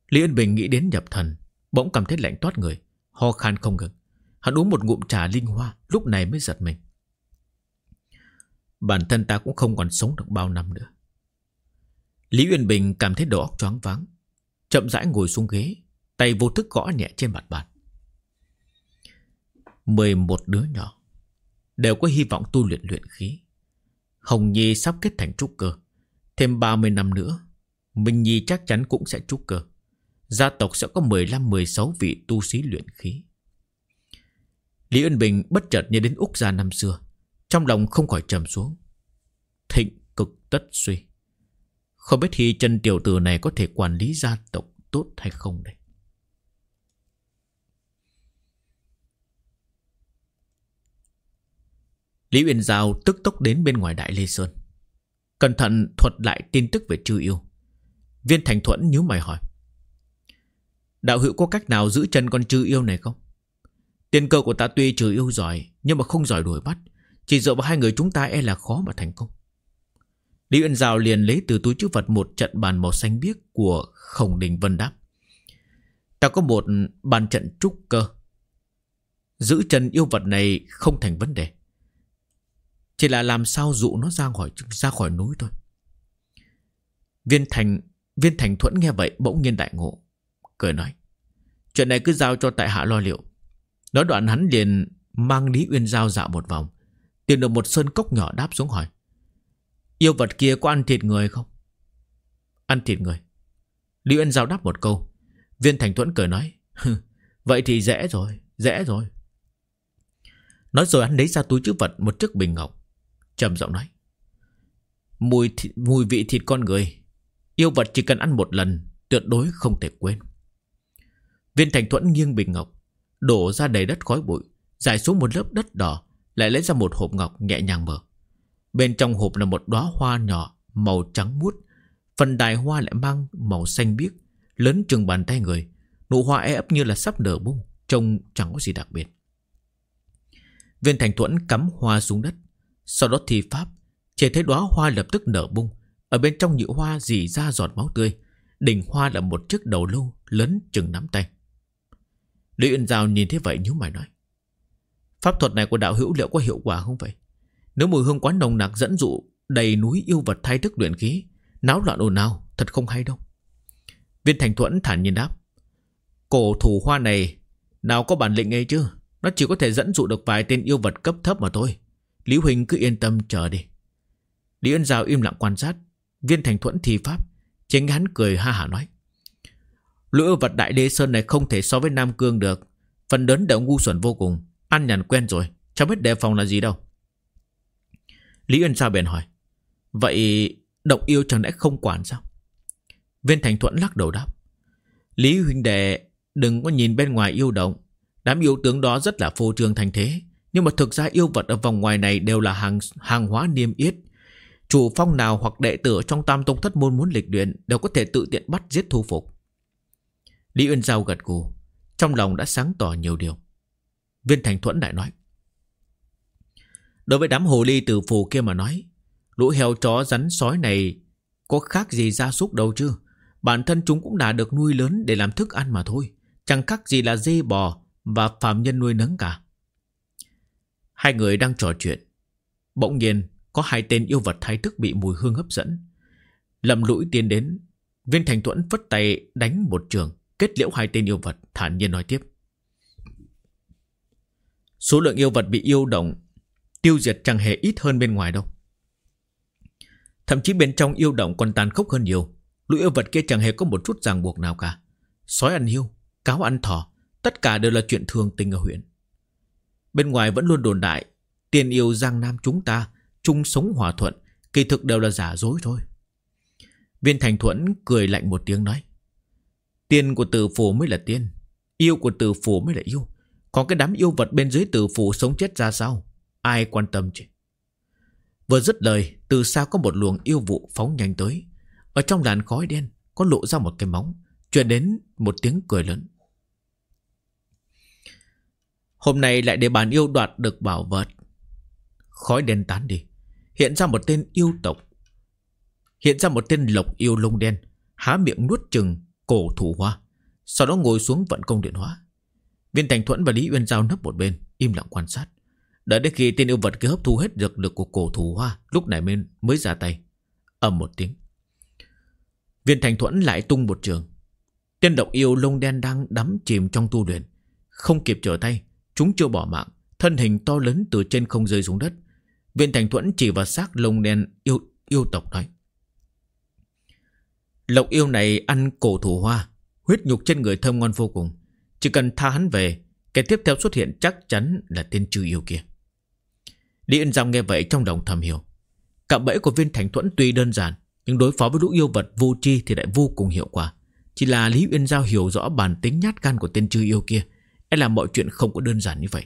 Lý Ân Bình nghĩ đến nhập thần, Bỗng cảm thấy lạnh toát người. Ho khan không ngừng. Hắn uống một ngụm trà linh hoa, Lúc này mới giật mình. Bản thân ta cũng không còn sống được bao năm nữa. Lý Uyên Bình cảm thấy đầu óc choáng váng, Chậm rãi ngồi xuống ghế, Tay vô thức gõ nhẹ trên mặt bàn. Mười một đứa nhỏ Đều có hy vọng tu luyện luyện khí. Hồng Nhi sắp kết thành trúc cơ. Thêm 30 năm nữa, Minh Nhi chắc chắn cũng sẽ trúc cơ. Gia tộc sẽ có 15-16 vị tu sĩ luyện khí. Lý Ân Bình bất chợt nhớ đến Úc gia năm xưa, Trong lòng không khỏi trầm xuống. Thịnh cực tất suy. Không biết thì chân tiểu tử này có thể quản lý gia tộc tốt hay không đây? Lý Uyên Giao tức tốc đến bên ngoài Đại Lê Sơn. Cẩn thận thuật lại tin tức về chư yêu. Viên Thành Thuẫn nhíu mày hỏi. Đạo hữu có cách nào giữ chân con chư yêu này không? Tiền cơ của ta tuy trừ yêu giỏi, Nhưng mà không giỏi đuổi bắt. Chỉ dựa vào hai người chúng ta e là khó mà thành công. Lý Uyên Giao liền lấy từ túi chữ vật Một trận bàn màu xanh biếc Của Khổng Đình Vân đáp. Ta có một bàn trận trúc cơ. Giữ chân yêu vật này không thành vấn đề. Chỉ là làm sao dụ nó ra khỏi ra khỏi núi thôi. Viên Thành Viên Thành Thuẫn nghe vậy bỗng nhiên đại ngộ. Cười nói. Chuyện này cứ giao cho tại hạ lo liệu. Nói đoạn hắn liền mang Lý Uyên Giao dạo một vòng Tìm được một sơn cốc nhỏ đáp xuống hỏi. Yêu vật kia có ăn thịt người không? Ăn thịt người. Lý Uyên Giao đáp một câu. Viên Thành Thuẫn cười nói. Vậy thì dễ rồi, dễ rồi. Nói rồi hắn lấy ra túi chữ vật một chiếc bình ngọc trầm giọng nói. Mùi, thịt, mùi vị thịt con người, yêu vật chỉ cần ăn một lần, tuyệt đối không thể quên. Viên Thành Thuẫn nghiêng bình ngọc, đổ ra đầy đất khói bụi, giải xuống một lớp đất đỏ, lại lấy ra một hộp ngọc nhẹ nhàng mở. Bên trong hộp là một đóa hoa nhỏ màu trắng muốt, phần đài hoa lại mang màu xanh biếc, lớn chừng bàn tay người, nụ hoa e ấp như là sắp nở bung, trông chẳng có gì đặc biệt. Viên Thành Thuẫn cắm hoa xuống đất, sau đó thi pháp, chỉ thấy đóa hoa lập tức nở bung, ở bên trong nhựa hoa dì ra giọt máu tươi, đỉnh hoa là một chiếc đầu lâu lớn chừng nắm tay. Lý Uyên Giao nhìn thế vậy nhíu mày nói. Pháp thuật này của đạo hữu liệu có hiệu quả không vậy? Nếu mùi hương quá nồng nặc dẫn dụ đầy núi yêu vật thay thức luyện khí, náo loạn ồn ào, thật không hay đâu. Viên Thành Thuẫn thản nhiên đáp. Cổ thủ hoa này nào có bản lĩnh ấy chứ? Nó chỉ có thể dẫn dụ được vài tên yêu vật cấp thấp mà thôi. Lý Huỳnh cứ yên tâm chờ đi. Lý Ân Giao im lặng quan sát. Viên Thành Thuẫn thi pháp. Chính hắn cười ha hả nói. Lũ yêu vật đại đế sơn này không thể so với Nam Cương được. Phần lớn đều ngu xuẩn vô cùng. Ăn nhằn quen rồi. Chẳng biết đề phòng là gì đâu. Lý uyên sao bèn hỏi. Vậy động yêu chẳng lẽ không quản sao? Viên Thành thuận lắc đầu đáp. Lý huynh đệ đừng có nhìn bên ngoài yêu động. Đám yêu tướng đó rất là phô trương thành thế. Nhưng mà thực ra yêu vật ở vòng ngoài này đều là hàng hàng hóa niêm yết. Chủ phong nào hoặc đệ tử trong tam tông thất môn muốn lịch luyện đều có thể tự tiện bắt giết thu phục. Lý Uyên Giao gật gù, trong lòng đã sáng tỏ nhiều điều. Viên Thành Thuẫn lại nói. Đối với đám hồ ly từ phù kia mà nói, lũ heo chó rắn sói này có khác gì gia súc đâu chứ. Bản thân chúng cũng đã được nuôi lớn để làm thức ăn mà thôi. Chẳng khác gì là dê bò và phạm nhân nuôi nấng cả. Hai người đang trò chuyện. Bỗng nhiên có hai tên yêu vật thái thức bị mùi hương hấp dẫn. Lầm lũi tiến đến. Viên Thành Thuẫn phất tay đánh một trường. Kết liễu hai tên yêu vật thản nhiên nói tiếp. Số lượng yêu vật bị yêu động tiêu diệt chẳng hề ít hơn bên ngoài đâu. Thậm chí bên trong yêu động còn tàn khốc hơn nhiều. Lũ yêu vật kia chẳng hề có một chút ràng buộc nào cả. Sói ăn hiu cáo ăn thỏ, tất cả đều là chuyện thường tình ở huyện. Bên ngoài vẫn luôn đồn đại, tiền yêu Giang Nam chúng ta, chung sống hòa thuận, kỳ thực đều là giả dối thôi. Viên Thành Thuẫn cười lạnh một tiếng nói tiền của tử phủ mới là tiên, yêu của tử phủ mới là yêu. Còn cái đám yêu vật bên dưới tử phủ sống chết ra sao? Ai quan tâm chứ? Vừa dứt lời, từ xa có một luồng yêu vụ phóng nhanh tới. Ở trong làn khói đen, có lộ ra một cái móng, truyền đến một tiếng cười lớn. Hôm nay lại để bàn yêu đoạt được bảo vật. Khói đen tán đi. Hiện ra một tên yêu tộc. Hiện ra một tên lộc yêu lông đen, há miệng nuốt chừng cổ thủ hoa. Sau đó ngồi xuống vận công điện hóa. Viên Thành Thuẫn và Lý Uyên Giao nấp một bên, im lặng quan sát. Đợi đến khi tên yêu vật kia hấp thu hết dược lực của cổ thủ hoa, lúc này mới, mới ra tay. ầm một tiếng. Viên Thành Thuẫn lại tung một trường. Tên độc yêu lông đen đang đắm chìm trong tu luyện. Không kịp trở tay, chúng chưa bỏ mạng. Thân hình to lớn từ trên không rơi xuống đất. Viên Thành Thuẫn chỉ vào xác lông đen yêu yêu tộc nói. Lộc yêu này ăn cổ thủ hoa, huyết nhục trên người thơm ngon vô cùng. Chỉ cần tha hắn về, kẻ tiếp theo xuất hiện chắc chắn là tên trừ yêu kia. Lý Yên Giang nghe vậy trong lòng thầm hiểu. Cạm bẫy của viên thành thuẫn tuy đơn giản, nhưng đối phó với lũ yêu vật vô tri thì lại vô cùng hiệu quả. Chỉ là Lý Uyên Giao hiểu rõ bản tính nhát gan của tên trư yêu kia, e là mọi chuyện không có đơn giản như vậy.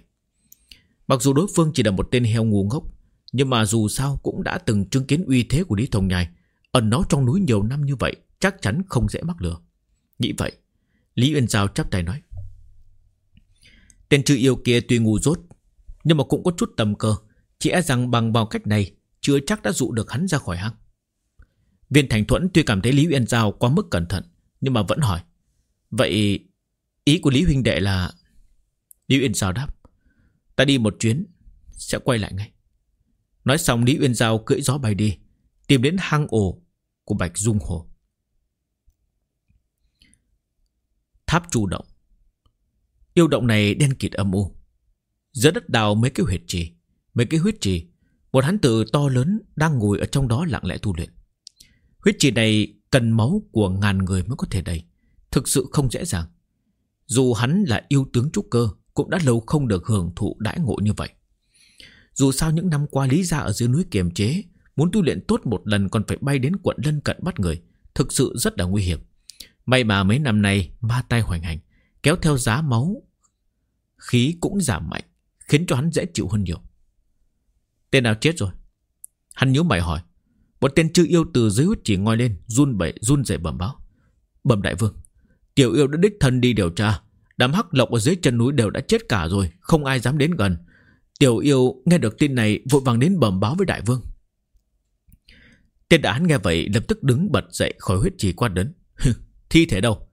Mặc dù đối phương chỉ là một tên heo ngu ngốc, nhưng mà dù sao cũng đã từng chứng kiến uy thế của Lý Thông Nhai, ẩn nó trong núi nhiều năm như vậy, chắc chắn không dễ mắc lừa. Nghĩ vậy, Lý Uyên Giao chắp tay nói. Tên chư yêu kia tuy ngu dốt, nhưng mà cũng có chút tầm cơ, chỉ e rằng bằng vào cách này Chưa chắc đã dụ được hắn ra khỏi hang Viên Thành Thuẫn tuy cảm thấy Lý Uyên Giao quá mức cẩn thận Nhưng mà vẫn hỏi Vậy ý của Lý Huynh Đệ là Lý Uyên Giao đáp Ta đi một chuyến Sẽ quay lại ngay Nói xong Lý Uyên Giao cưỡi gió bay đi Tìm đến hang ổ của Bạch Dung Hồ Tháp chủ động. Yêu động này đen kịt âm u. Giữa đất đào mấy cái huyệt trì, Mấy cái huyết trì, Một hắn tử to lớn đang ngồi ở trong đó lặng lẽ tu luyện. Huyết trì này cần máu của ngàn người mới có thể đầy, Thực sự không dễ dàng. Dù hắn là yêu tướng trúc cơ, Cũng đã lâu không được hưởng thụ đãi ngộ như vậy. Dù sao những năm qua Lý Gia ở dưới núi kiềm chế, Muốn tu luyện tốt một lần còn phải bay đến quận lân cận bắt người, Thực sự rất là nguy hiểm. May mà mấy năm nay ma tay hoành hành, Kéo theo giá máu, Khí cũng giảm mạnh, Khiến cho hắn dễ chịu hơn nhiều. Tên nào chết rồi? Hắn nhớ mày hỏi. Một tên chư yêu từ dưới huyết chỉ ngoi lên, Run bẩy run rẩy bẩm báo. Bẩm đại vương, Tiểu yêu đã đích thân đi điều tra. Đám hắc lộc ở dưới chân núi đều đã chết cả rồi, Không ai dám đến gần. Tiểu yêu nghe được tin này, vội vàng đến bẩm báo với đại vương. Tên đã hắn nghe vậy, lập tức đứng bật dậy khỏi huyết trì quan đến. Thi thể đâu?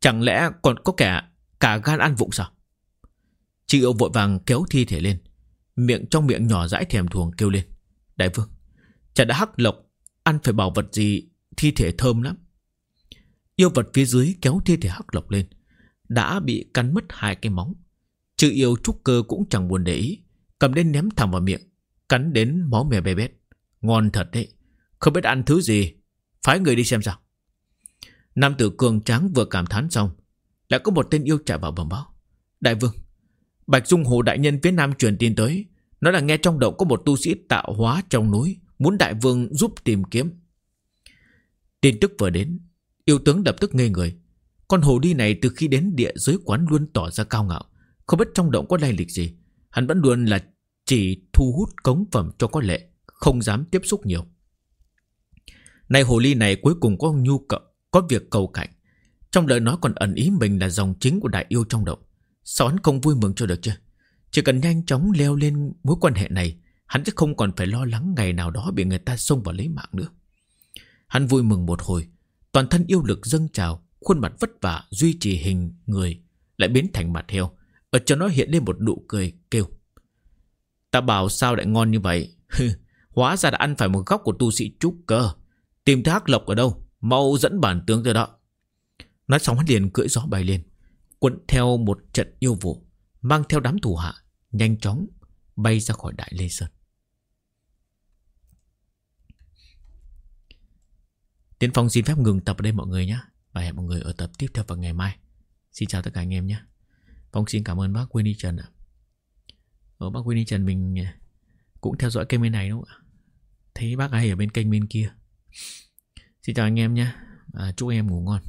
Chẳng lẽ còn có kẻ, Cả gan ăn vụng sao? Chị yêu vội vàng kéo thi thể lên. Miệng trong miệng nhỏ dãi thèm thuồng kêu lên. Đại vương, Chả đã hắc lộc, Ăn phải bảo vật gì, Thi thể thơm lắm. Yêu vật phía dưới kéo thi thể hắc lộc lên. Đã bị cắn mất hai cái móng. Chữ yêu trúc cơ cũng chẳng buồn để ý. Cầm lên ném thẳng vào miệng. Cắn đến máu mè bê bét. Ngon thật đấy. Không biết ăn thứ gì. Phái người đi xem sao. Nam tử cường tráng vừa cảm thán xong đã có một tên yêu chạy vào bẩm báo. Đại vương, Bạch Dung Hồ đại nhân phía Nam truyền tin tới Nói là nghe trong động có một tu sĩ tạo hóa trong núi, Muốn đại vương giúp tìm kiếm. Tin tức vừa đến, Yêu tướng lập tức ngây người. Con hồ đi này từ khi đến địa giới quán luôn tỏ ra cao ngạo, Không biết trong động có lai lịch gì. Hắn vẫn luôn là chỉ thu hút cống phẩm cho có lệ, Không dám tiếp xúc nhiều. Này hồ ly này cuối cùng có nhu cầu có việc cầu cạnh Trong lời nói còn ẩn ý mình là dòng chính của đại yêu trong động. Sao hắn không vui mừng cho được chứ? Chỉ cần nhanh chóng leo lên mối quan hệ này, Hắn sẽ không còn phải lo lắng ngày nào đó Bị người ta xông vào lấy mạng nữa. Hắn vui mừng một hồi, Toàn thân yêu lực dâng trào, Khuôn mặt vất vả, duy trì hình người Lại biến thành mặt heo, Ở cho nó hiện lên một nụ cười kêu. Ta bảo sao lại ngon như vậy? Hóa ra đã ăn phải một góc của tu sĩ trúc cơ. Tìm thấy hắc lộc ở đâu? Mau dẫn bản tướng tới đó. Nói xong hắn liền cưỡi gió bay lên Quận theo một trận yêu vụ, Mang theo đám thủ hạ Nhanh chóng bay ra khỏi Đại Lê Sơn. Tiến Phong xin phép ngừng tập ở đây mọi người nhé. Và hẹn mọi người ở tập tiếp theo vào ngày mai. Xin chào tất cả anh em nhé. Phong xin cảm ơn bác Winnie Trần ạ. Ở bác Winnie Trần mình ờ, cũng theo dõi kênh bên này đúng không ạ? Thấy bác ấy ở bên kênh bên kia. Xin chào anh em nhé. À, Chúc em ngủ ngon.